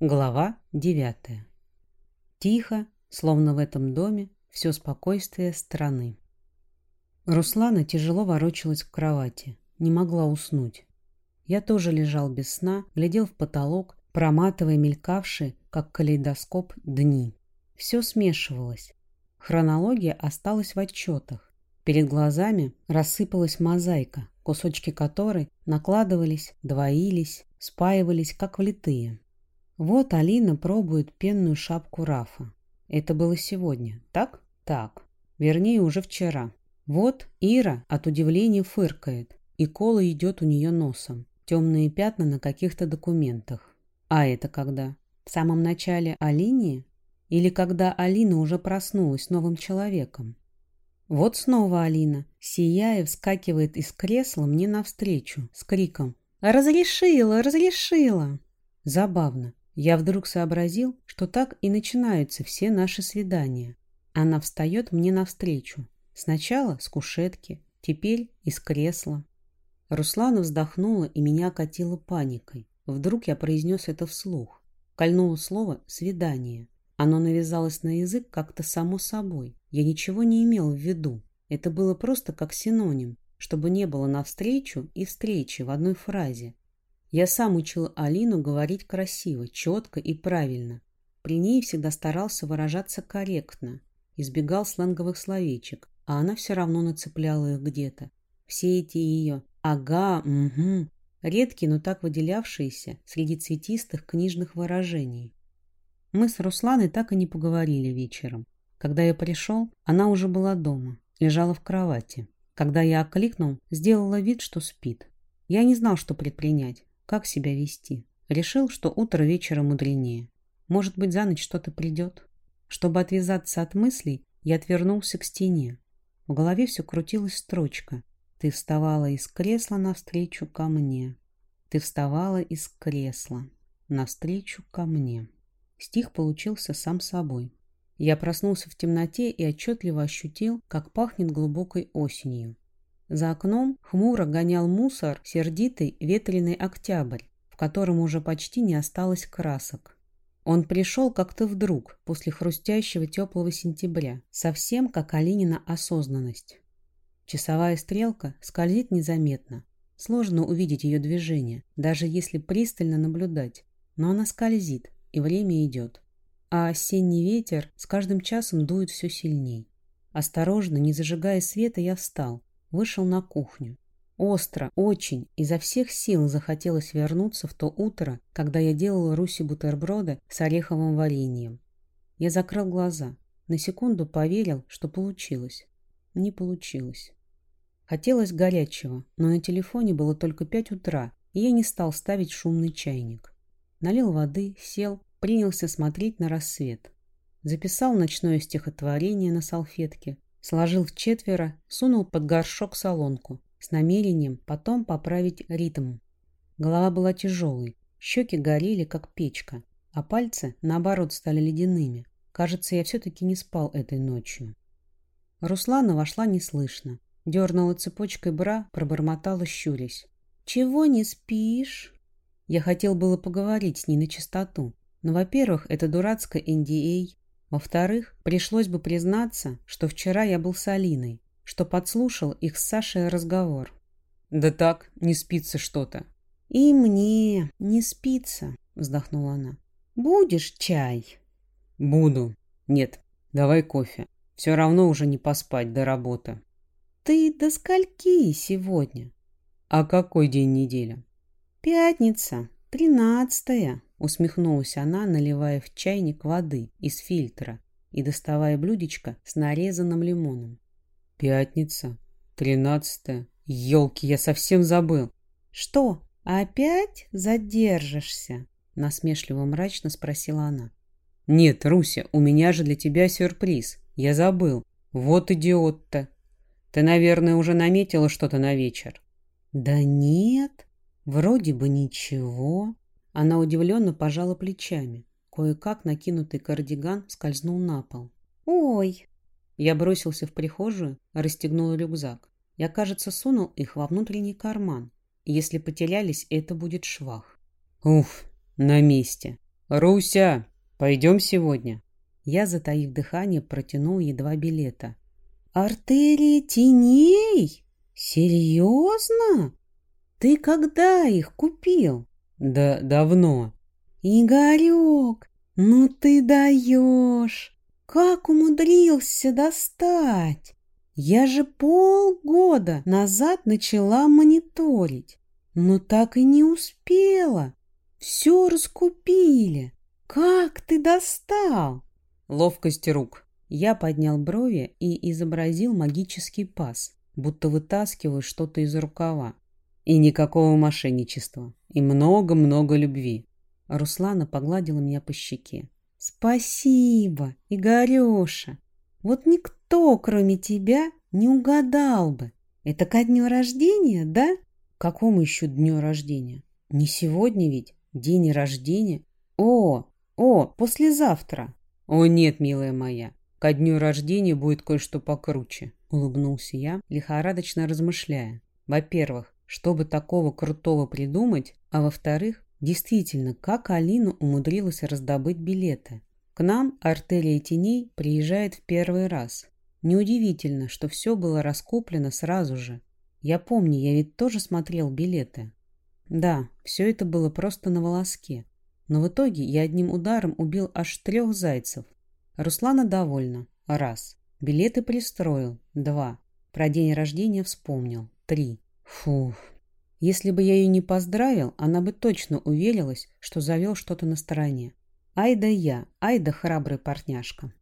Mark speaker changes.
Speaker 1: Глава девятая. Тихо, словно в этом доме, все спокойствие страны. Руслана тяжело ворочалась в кровати, не могла уснуть. Я тоже лежал без сна, глядел в потолок, проматывая мелькавшие, как калейдоскоп, дни. Все смешивалось. Хронология осталась в отчетах. Перед глазами рассыпалась мозаика, кусочки которой накладывались, двоились, спаивались, как влитые. Вот Алина пробует пенную шапку Рафа. Это было сегодня, так? Так. Вернее, уже вчера. Вот Ира от удивления фыркает, и кола идет у нее носом. Темные пятна на каких-то документах. А это когда? В самом начале Алинии? Или когда Алина уже проснулась новым человеком? Вот снова Алина, сияя, вскакивает из кресла мне навстречу с криком «Разрешила! Разрешила!» Забавно. Я вдруг сообразил, что так и начинаются все наши свидания. Она встает мне навстречу. Сначала с кушетки, теперь из кресла. Руслана вздохнула и меня окатила паникой. Вдруг я произнес это вслух. Кольнуло слово «свидание». Оно навязалось на язык как-то само собой. Я ничего не имел в виду. Это было просто как синоним, чтобы не было навстречу и встречи в одной фразе. Я сам учил Алину говорить красиво, четко и правильно. При ней всегда старался выражаться корректно, избегал сленговых словечек, а она все равно нацепляла их где-то. Все эти ее «ага», «угу», редкие, но так выделявшиеся среди цветистых книжных выражений. Мы с Русланой так и не поговорили вечером. Когда я пришел, она уже была дома, лежала в кровати. Когда я окликнул, сделала вид, что спит. Я не знал, что предпринять. Как себя вести? Решил, что утро вечера мудренее. Может быть, за ночь что-то придет? Чтобы отвязаться от мыслей, я отвернулся к стене. В голове все крутилась строчка. Ты вставала из кресла навстречу ко мне. Ты вставала из кресла навстречу ко мне. Стих получился сам собой. Я проснулся в темноте и отчетливо ощутил, как пахнет глубокой осенью. За окном хмуро гонял мусор сердитый ветреный октябрь, в котором уже почти не осталось красок. Он пришел как-то вдруг, после хрустящего теплого сентября, совсем как Алинина осознанность. Часовая стрелка скользит незаметно. Сложно увидеть ее движение, даже если пристально наблюдать. Но она скользит, и время идет. А осенний ветер с каждым часом дует все сильней. Осторожно, не зажигая света, я встал, Вышел на кухню. Остро, очень, изо всех сил захотелось вернуться в то утро, когда я делала Руси бутерброды с ореховым вареньем. Я закрыл глаза. На секунду поверил, что получилось. Не получилось. Хотелось горячего, но на телефоне было только пять утра, и я не стал ставить шумный чайник. Налил воды, сел, принялся смотреть на рассвет. Записал ночное стихотворение на салфетке, Сложил в четверо, сунул под горшок солонку с намерением потом поправить ритм. Голова была тяжелой, щеки горели, как печка, а пальцы, наоборот, стали ледяными. Кажется, я все-таки не спал этой ночью. Руслана вошла неслышно. Дернула цепочкой бра, пробормотала, щурясь. «Чего не спишь?» Я хотел было поговорить с ней на чистоту. Но, во-первых, это дурацкая NDA, во-вторых, пришлось бы признаться, что вчера я был с Алиной, что подслушал их с Сашей разговор. «Да так, не спится что-то». «И мне не спится», — вздохнула она. «Будешь чай?» «Буду. Нет, давай кофе. Все равно уже не поспать до работы».
Speaker 2: «Ты до скольки сегодня?»
Speaker 1: «А какой день недели?»
Speaker 2: «Пятница, тринадцатая», Усмехнулась она, наливая в чайник воды из фильтра и доставая блюдечко с нарезанным лимоном.
Speaker 1: «Пятница, тринадцатая. Елки, я совсем забыл!»
Speaker 2: «Что, опять задержишься?» Насмешливо мрачно спросила она.
Speaker 1: «Нет, Руся, у меня же для тебя сюрприз. Я забыл. Вот идиот-то. Ты, наверное, уже наметила что-то на вечер?»
Speaker 2: «Да нет, вроде бы ничего». Она удивленно пожала плечами. Кое-как накинутый кардиган скользнул на пол. «Ой!» Я бросился в прихожую, расстегнул рюкзак. Я, кажется, сунул их во внутренний карман. Если потерялись, это будет швах.
Speaker 1: Уф, на месте.
Speaker 2: «Руся, пойдем сегодня?»
Speaker 1: Я, затаив дыхание, протянул ей два билета. «Артерия теней? Серьезно? Ты когда их купил?»
Speaker 2: «Да давно».
Speaker 1: «Игорек, ну ты даешь! Как умудрился достать? Я же полгода назад начала мониторить, но так и не успела. Все раскупили. Как ты достал?»
Speaker 2: Ловкость рук.
Speaker 1: Я поднял брови и изобразил магический пас, будто вытаскиваю что-то из рукава.
Speaker 2: И никакого мошенничества. И много-много любви.
Speaker 1: Руслана погладила меня по щеке. «Спасибо, Игореша! Вот никто, кроме тебя, не угадал бы. Это ко дню рождения, да?»
Speaker 2: «Какому еще дню рождения? Не сегодня ведь? День рождения? О, о, послезавтра!» «О нет, милая моя, ко дню рождения будет кое-что покруче», — улыбнулся я, лихорадочно размышляя. «Во-первых, чтобы такого крутого придумать, а во-вторых, действительно, как Алина умудрилась раздобыть билеты. К нам артерия теней приезжает в первый раз. Неудивительно, что все было раскуплено сразу же. Я помню, я ведь тоже смотрел билеты. Да, все это было просто на волоске. Но в итоге я одним ударом убил аж трех зайцев. Руслана довольна. Раз. Билеты пристроил. Два. Про день рождения вспомнил. Три. Фух. Если бы я ее не поздравил, она бы точно уверилась, что завел что-то на стороне. Ай да я, ай да храбрый партняшка.